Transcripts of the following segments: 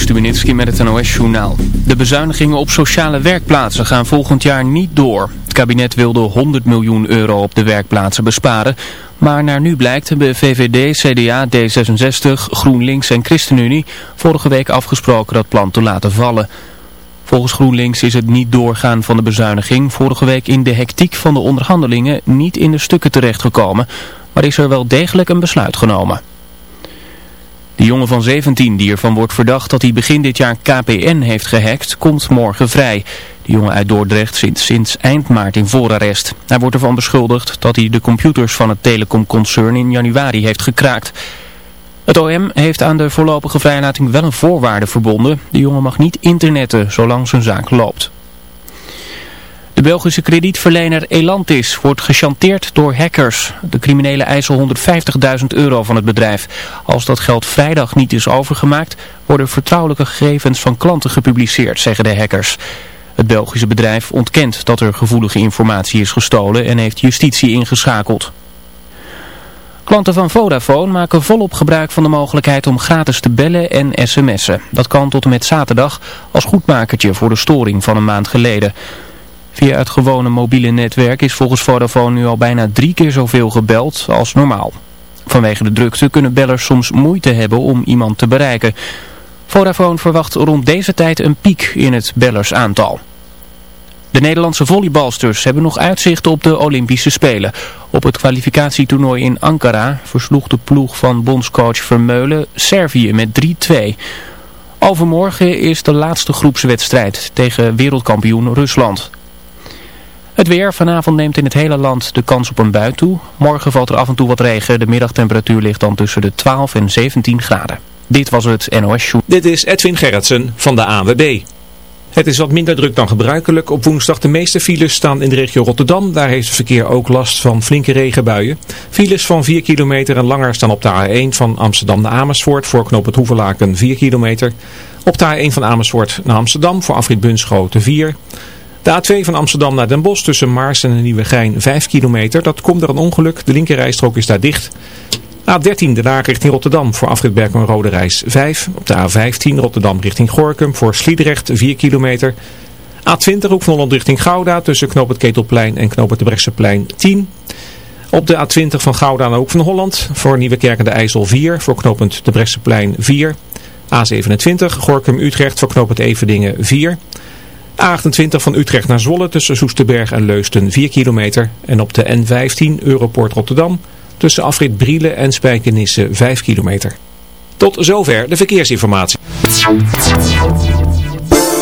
Stubenitski met het NOS-journaal. De bezuinigingen op sociale werkplaatsen gaan volgend jaar niet door. Het kabinet wilde 100 miljoen euro op de werkplaatsen besparen. Maar naar nu blijkt hebben VVD, CDA, D66, GroenLinks en ChristenUnie vorige week afgesproken dat plan te laten vallen. Volgens GroenLinks is het niet doorgaan van de bezuiniging vorige week in de hectiek van de onderhandelingen niet in de stukken terechtgekomen. Maar is er wel degelijk een besluit genomen. De jongen van 17 die ervan wordt verdacht dat hij begin dit jaar KPN heeft gehackt, komt morgen vrij. De jongen uit Dordrecht zit sinds eind maart in voorarrest. Hij wordt ervan beschuldigd dat hij de computers van het telecomconcern in januari heeft gekraakt. Het OM heeft aan de voorlopige vrijlating wel een voorwaarde verbonden. De jongen mag niet internetten zolang zijn zaak loopt. De Belgische kredietverlener Elantis wordt gechanteerd door hackers. De criminelen eisen 150.000 euro van het bedrijf. Als dat geld vrijdag niet is overgemaakt, worden vertrouwelijke gegevens van klanten gepubliceerd, zeggen de hackers. Het Belgische bedrijf ontkent dat er gevoelige informatie is gestolen en heeft justitie ingeschakeld. Klanten van Vodafone maken volop gebruik van de mogelijkheid om gratis te bellen en sms'en. Dat kan tot en met zaterdag als goedmakertje voor de storing van een maand geleden. Via het gewone mobiele netwerk is volgens Vodafone nu al bijna drie keer zoveel gebeld als normaal. Vanwege de drukte kunnen bellers soms moeite hebben om iemand te bereiken. Vodafone verwacht rond deze tijd een piek in het bellersaantal. De Nederlandse volleybalsters hebben nog uitzicht op de Olympische Spelen. Op het kwalificatietoernooi in Ankara versloeg de ploeg van bondscoach Vermeulen Servië met 3-2. Overmorgen is de laatste groepswedstrijd tegen wereldkampioen Rusland. Het weer. Vanavond neemt in het hele land de kans op een bui toe. Morgen valt er af en toe wat regen. De middagtemperatuur ligt dan tussen de 12 en 17 graden. Dit was het NOS Show. Dit is Edwin Gerritsen van de ANWB. Het is wat minder druk dan gebruikelijk. Op woensdag de meeste files staan in de regio Rotterdam. Daar heeft het verkeer ook last van flinke regenbuien. Files van 4 kilometer en langer staan op de A1 van Amsterdam naar Amersfoort. Voor knoop het Hoevelaken 4 kilometer. Op de A1 van Amersfoort naar Amsterdam voor afrit Bunschoten 4 de A2 van Amsterdam naar Den Bosch tussen Maars en Nieuwegein 5 kilometer. Dat komt door een ongeluk. De linkerrijstrook is daar dicht. A13 de Laag richting Rotterdam voor afrit en Rode Reis 5. Op de A15 Rotterdam richting Gorkum voor Sliedrecht 4 kilometer. A20 Hoek van Holland richting Gouda tussen Knoop het Ketelplein en Knoop het de Brechtseplein 10. Op de A20 van Gouda naar Hoek van Holland voor Nieuwekerk en de IJssel 4 voor knooppunt de Brechtseplein 4. A27 Gorkum Utrecht voor knooppunt Everdingen 4. A28 van Utrecht naar Zwolle tussen Soesterberg en Leusden 4 kilometer. En op de N15 Europoort Rotterdam tussen afrit Brielen en Spijkenisse 5 kilometer. Tot zover de verkeersinformatie.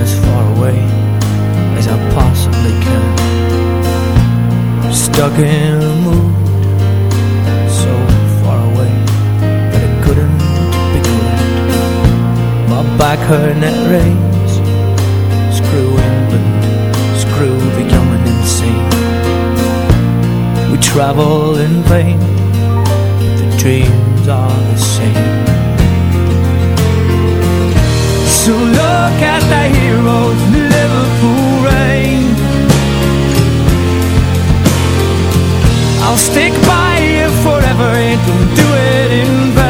As far away as I possibly can. Stuck in a mood So far away that it couldn't be good. My back hurt and it rains. Screw England, screw the young and insane. We travel in vain But the dreams are the same so look at the heroes in Liverpool rain. I'll stick by you forever and don't do it in vain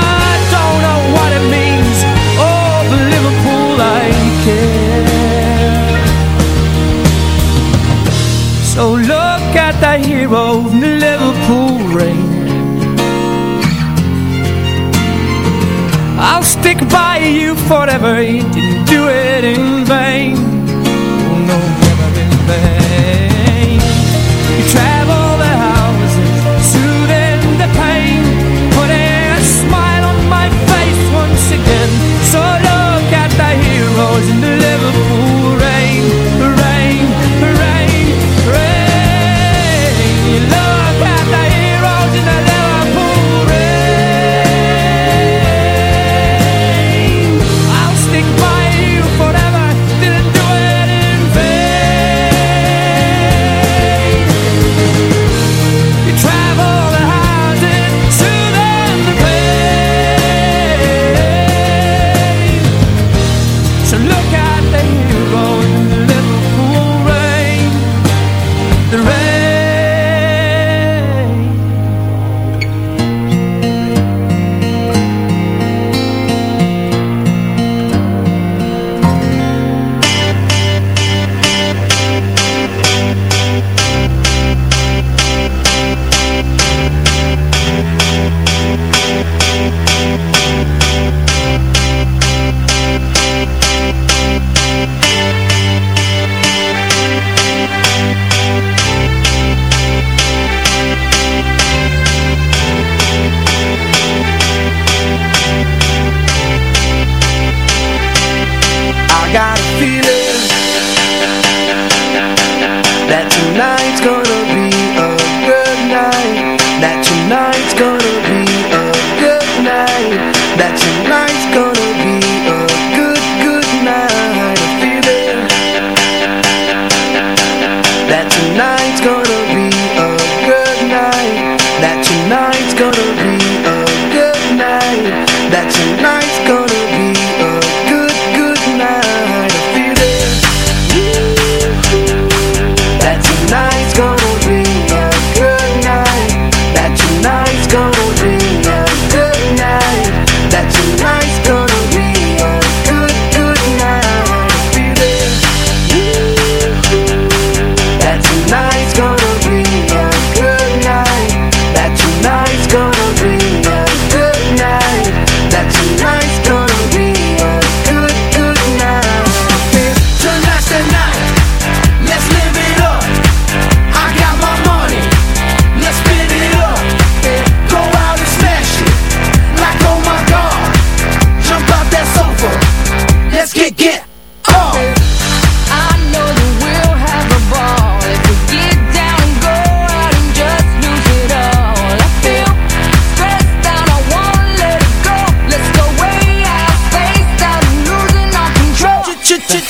So look at that hero in the Liverpool rain I'll stick by you forever You didn't do it in vain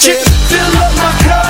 chick, fill up my cup.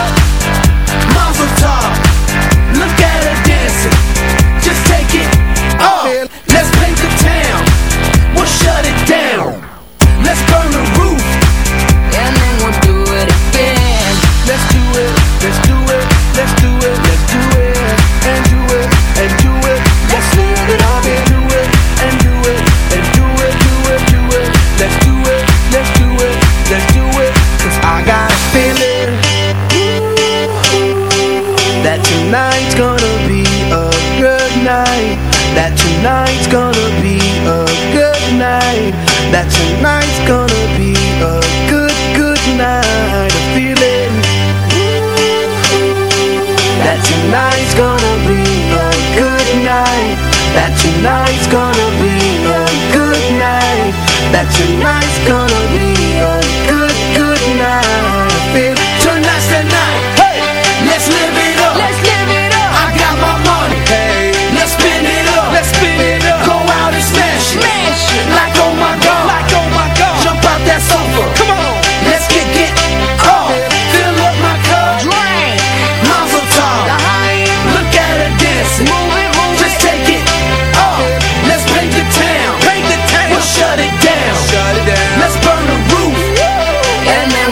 my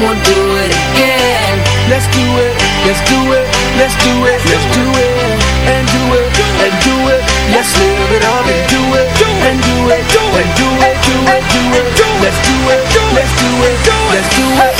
we'll do it again Let's do it, let's do it, let's do it, let's do it And do it, and do it, let's live it up and do it And do it, and do it, do it, do it Let's do it, let's do it, let's do it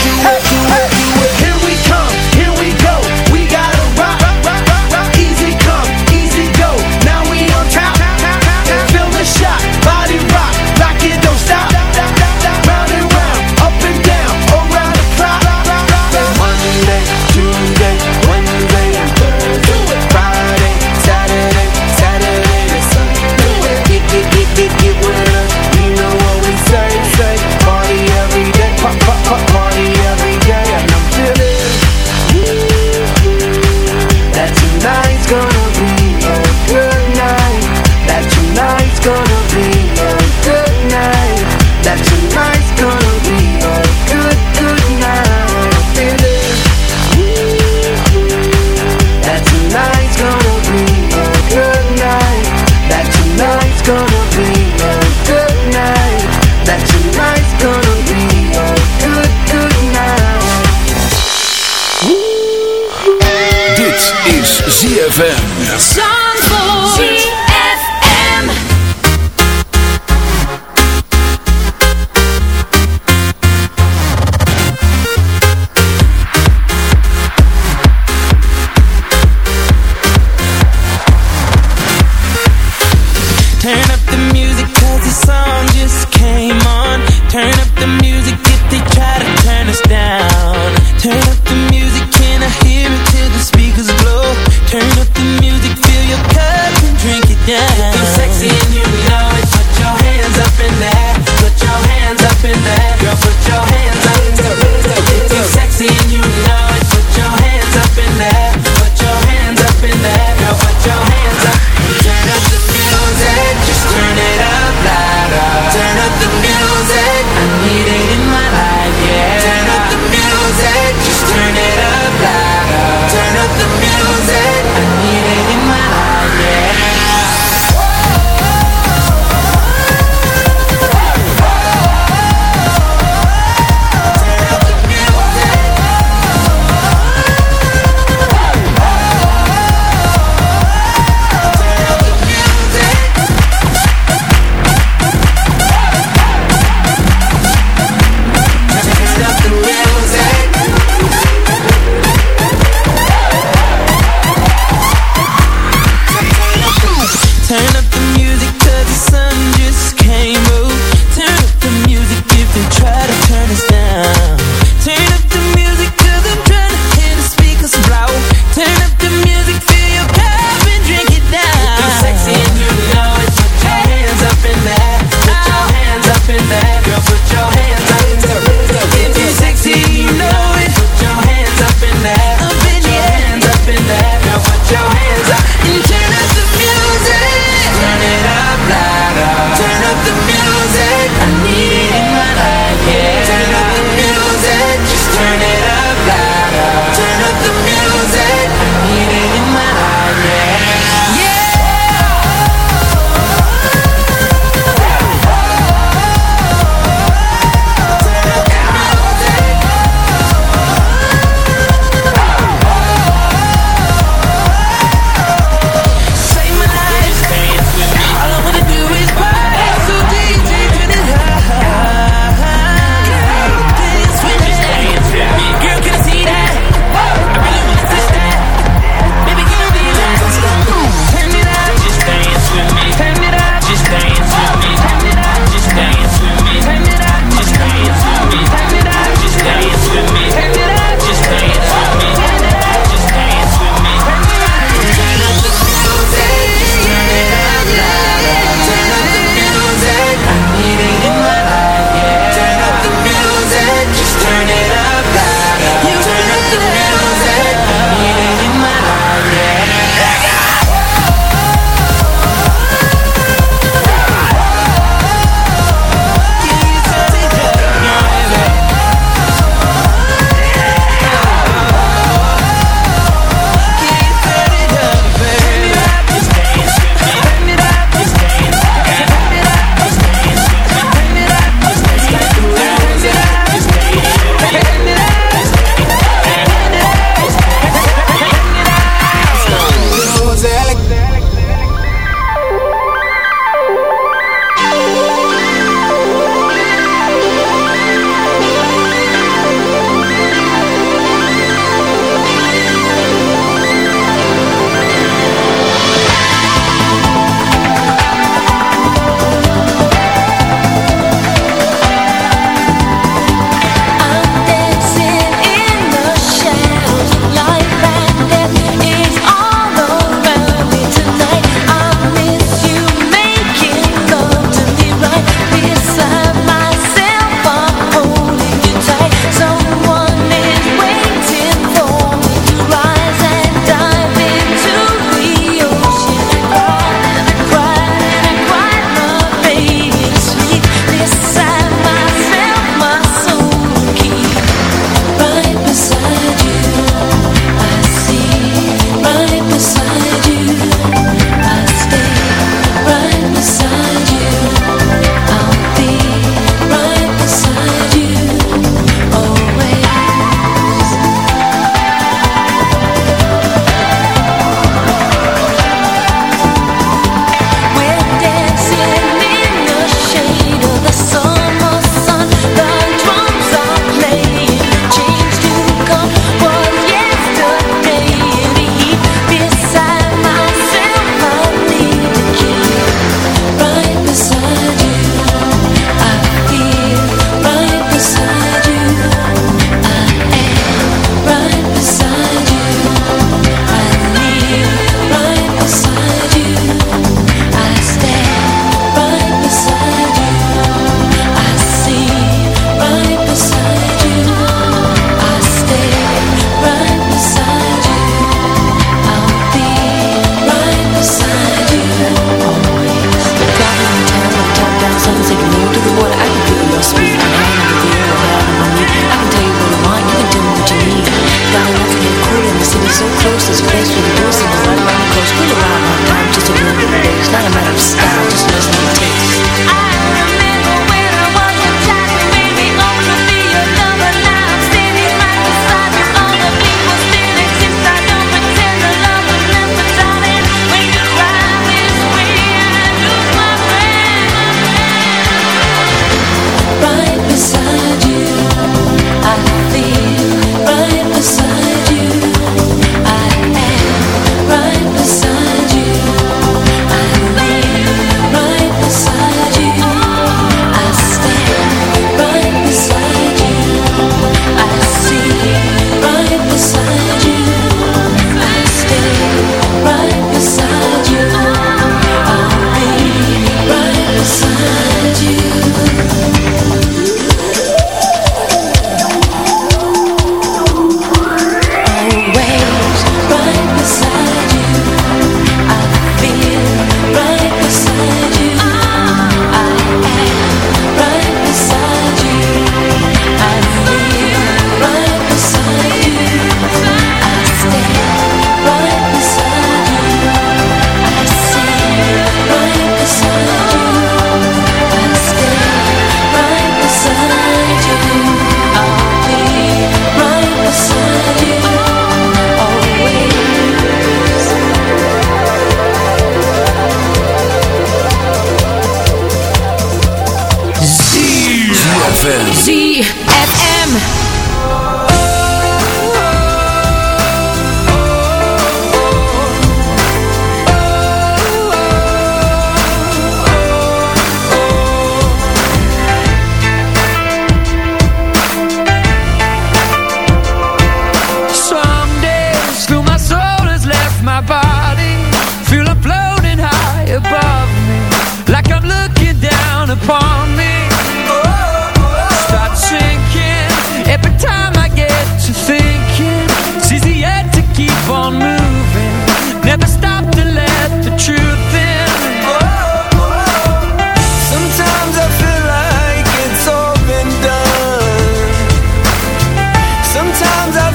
sometimes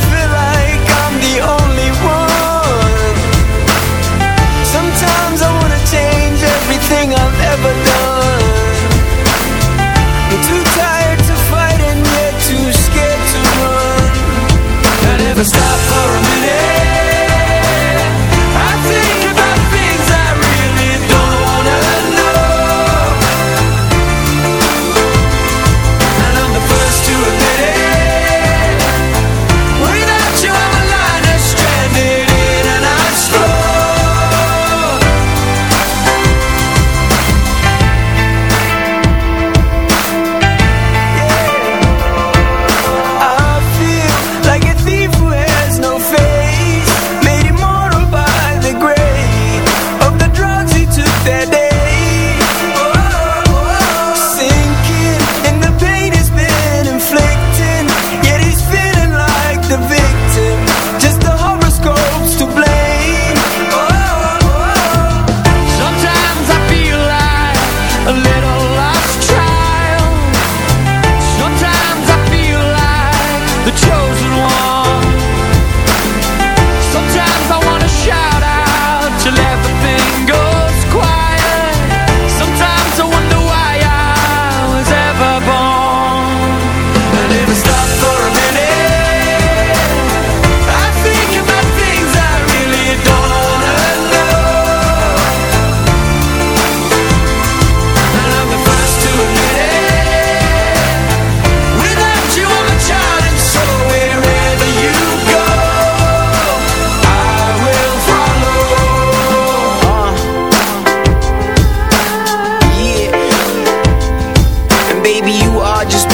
baby, you are just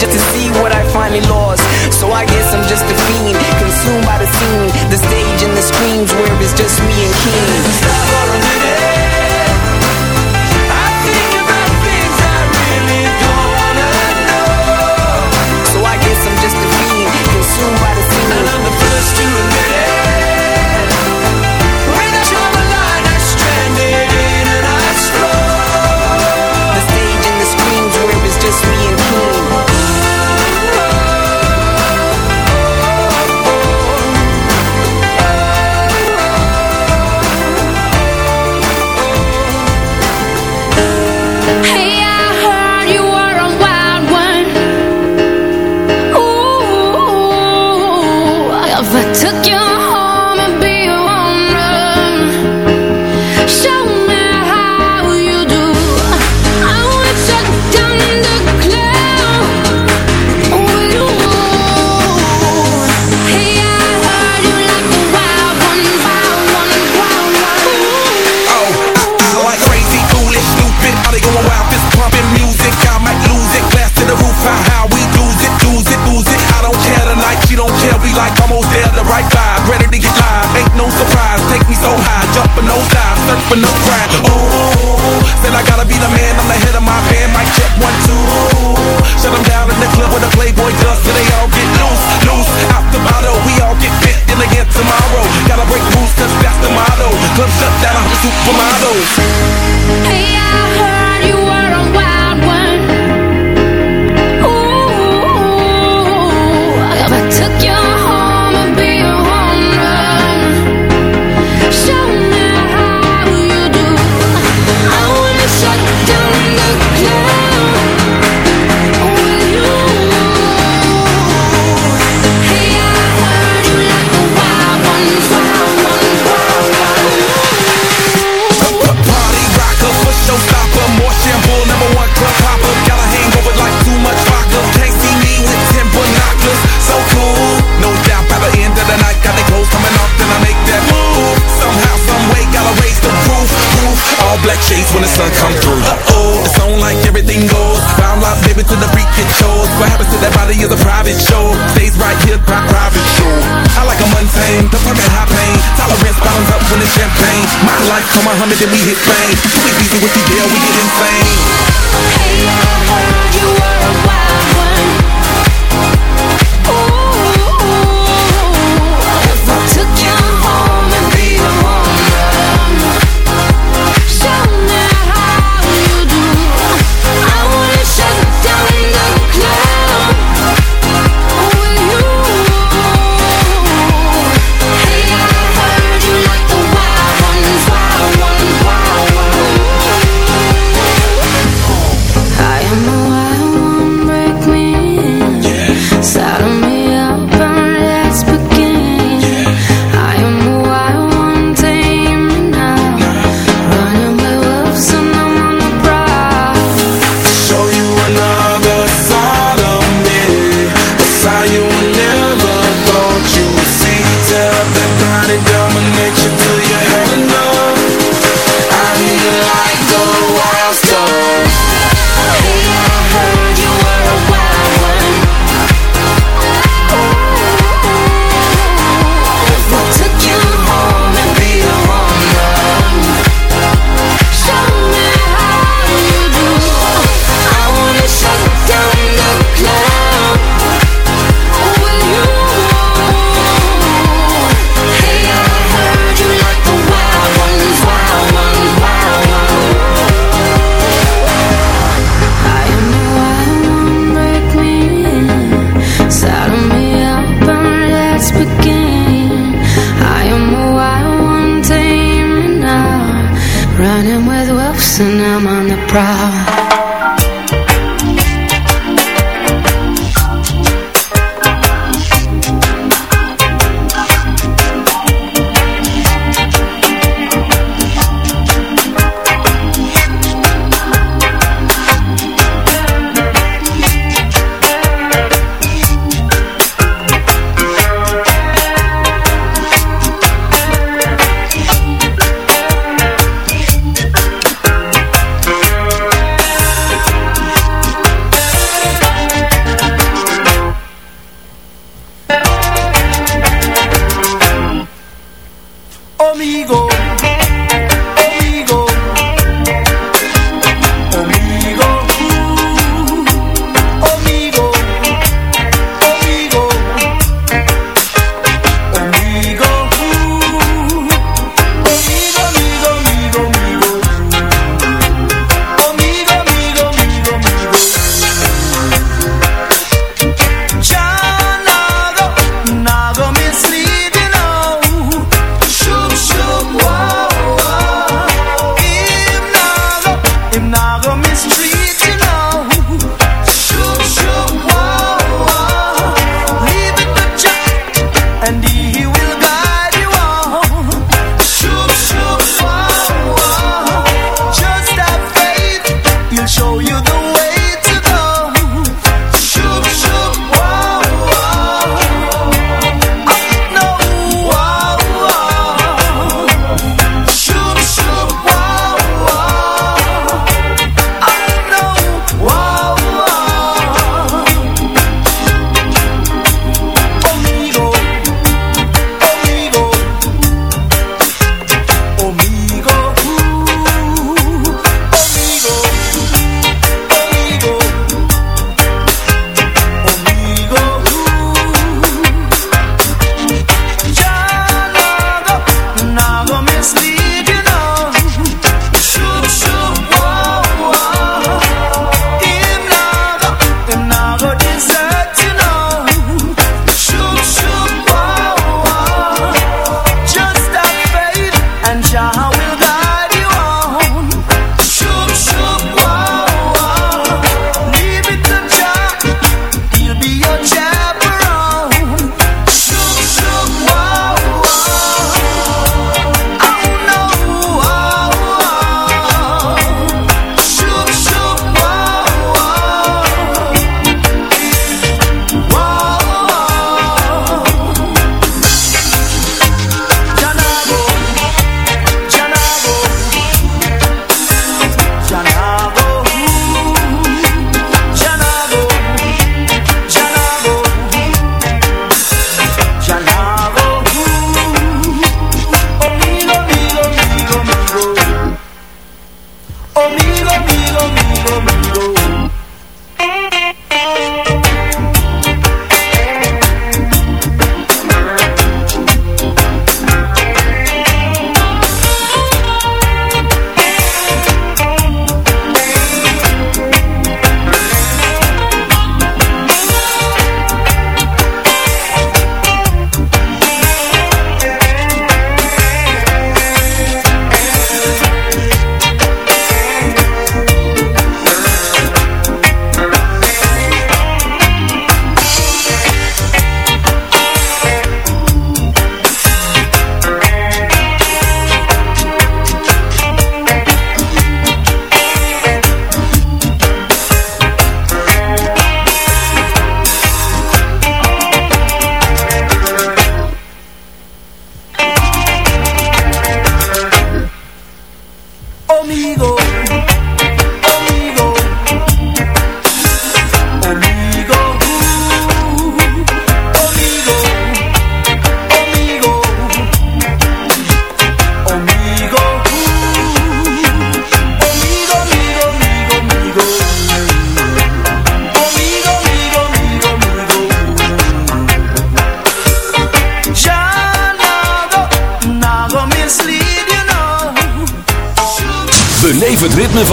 just to see what I finally lost. So I guess I'm just a fiend, consumed by the scene, the stage and the screams where it's just me and King. Stop for a minute. Right vibe, ready to get live. Ain't no surprise, take me so high, jumping no dive, surfing no crack. Ooh, said I gotta be the man, I'm the head of my band. Mic check one two. Shut 'em down in the club with a Playboy does, so they all get loose, loose. Out the bottle, we all get fit in again tomorrow. Gotta break rules, cause that's the motto. Club shut down, I'm a supermodel. Hey, I heard you were a wild coming off, then I make that move. Somehow, some way, gotta raise the roof, roof. All black shades when the sun come through. Uh oh, it's on like everything goes. Round lock, baby, to the freak it shows. What happens to that body is a private show. Stays right here, pri- private show. I like a mundane, the fucking high pain. Tolerance bottoms up when it's champagne. My life, come on, Muhammad, then we hit fame. Too easy with the deal, we get insane. Hey, I heard you were a wild one.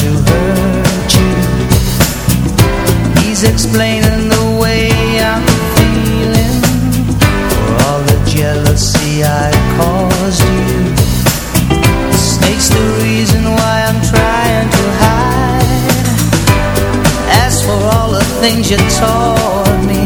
to He's explaining the way I'm feeling. For all the jealousy I caused you. Snake's the reason why I'm trying to hide. As for all the things you taught me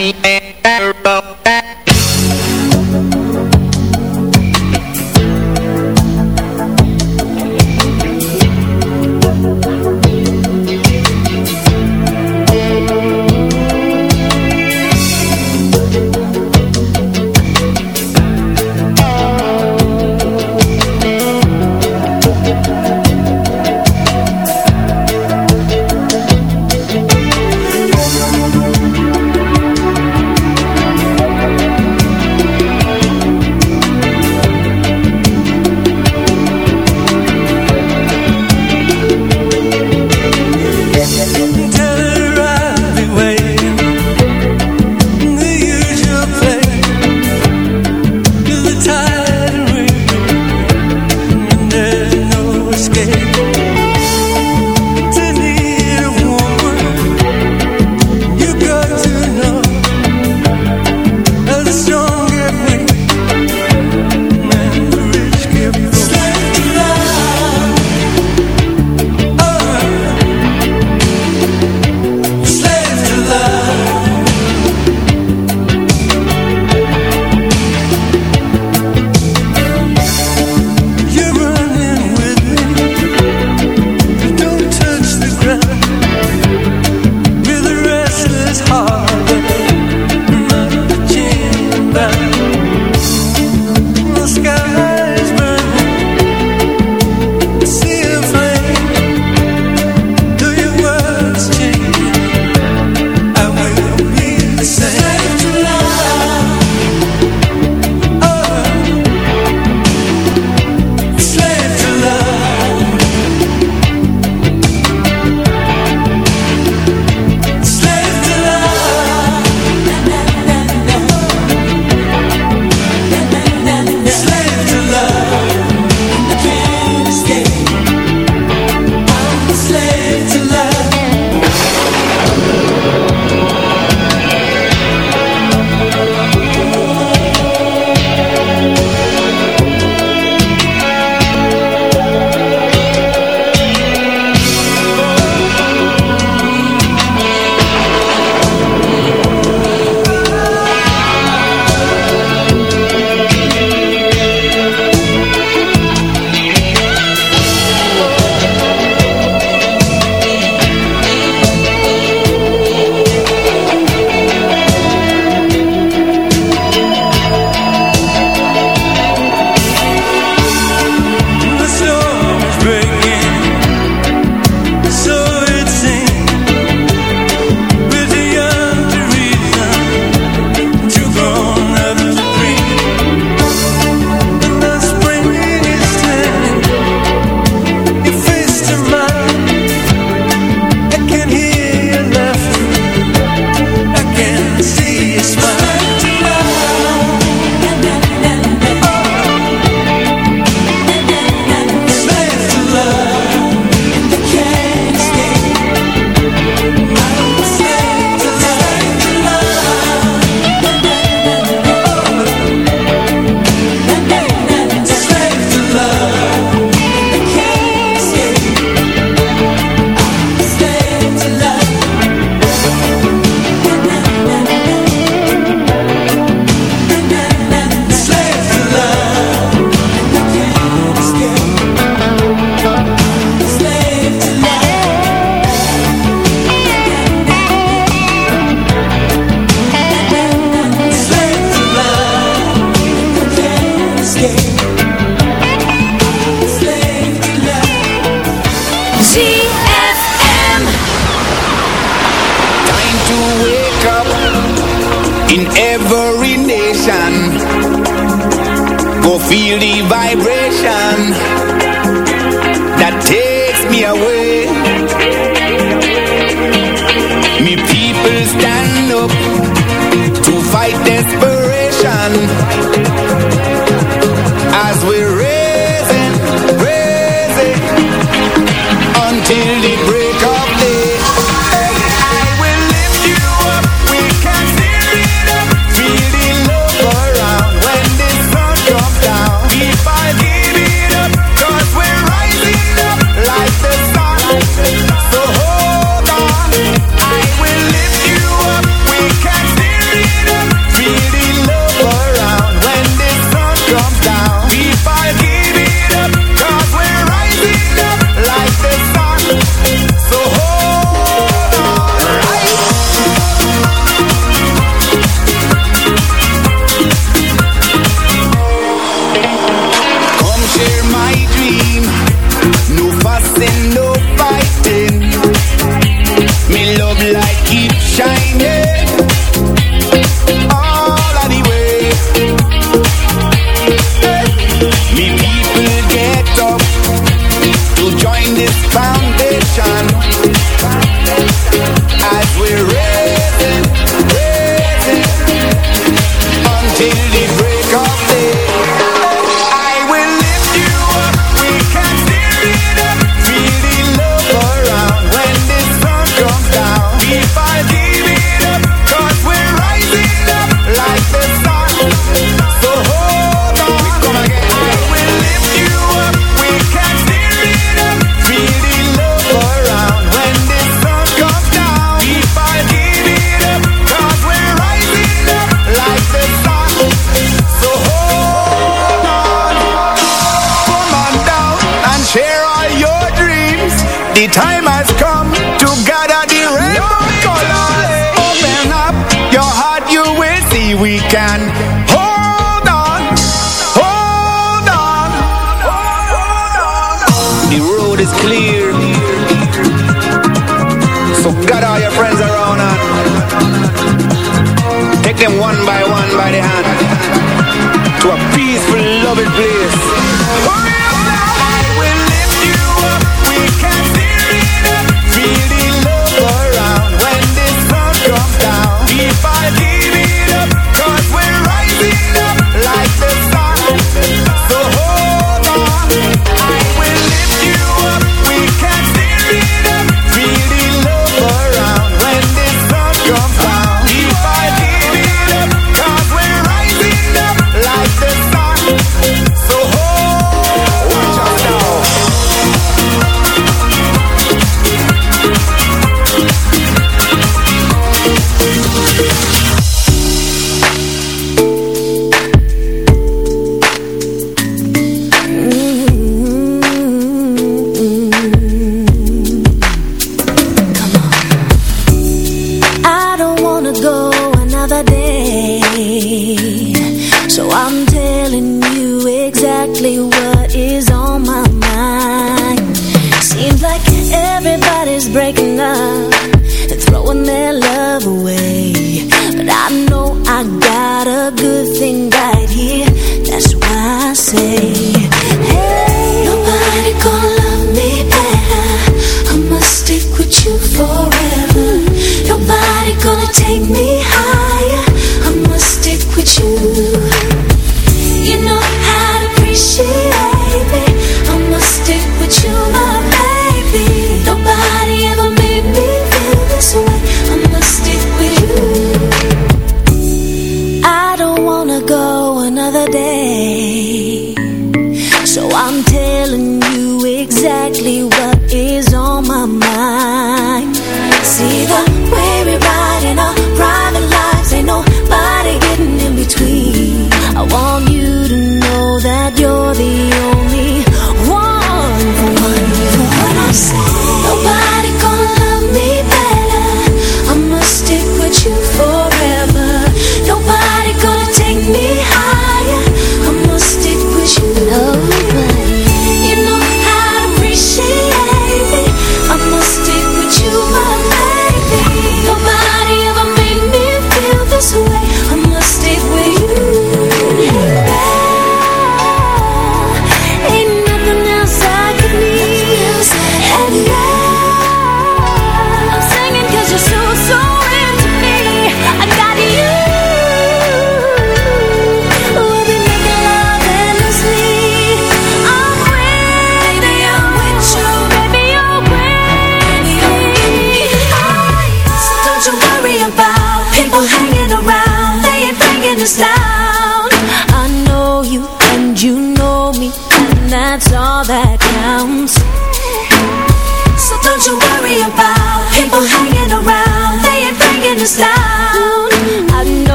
siempre.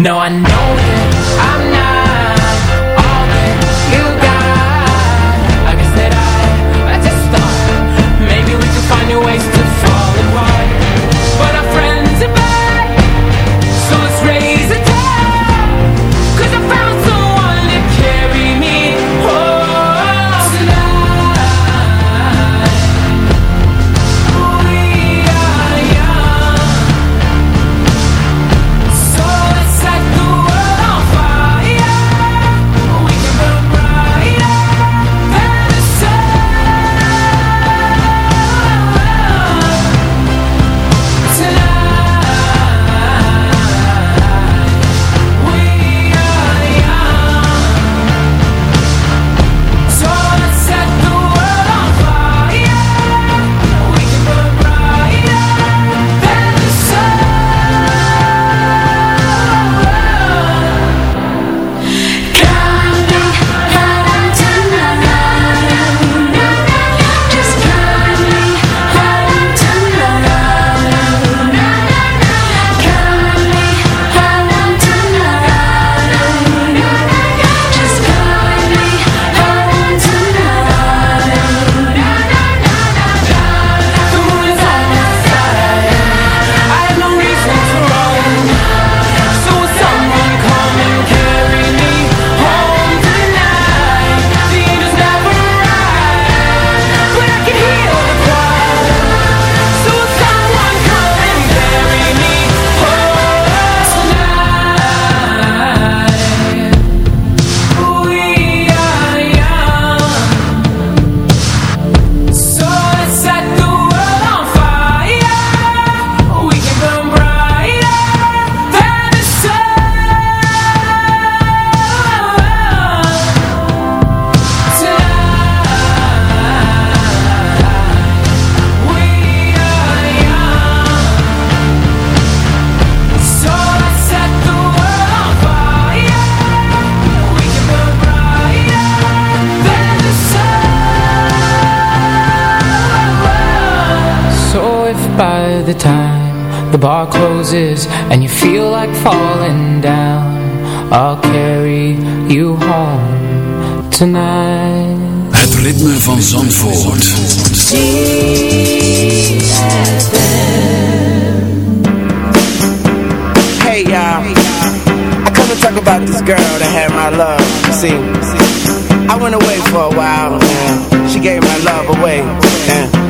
No, I know bar closes and you feel like falling down, I'll carry you home tonight. Het ritme van Zandvoort. Hey y'all, I come to talk about this girl that had my love. See, I went away for a while and she gave my love away. And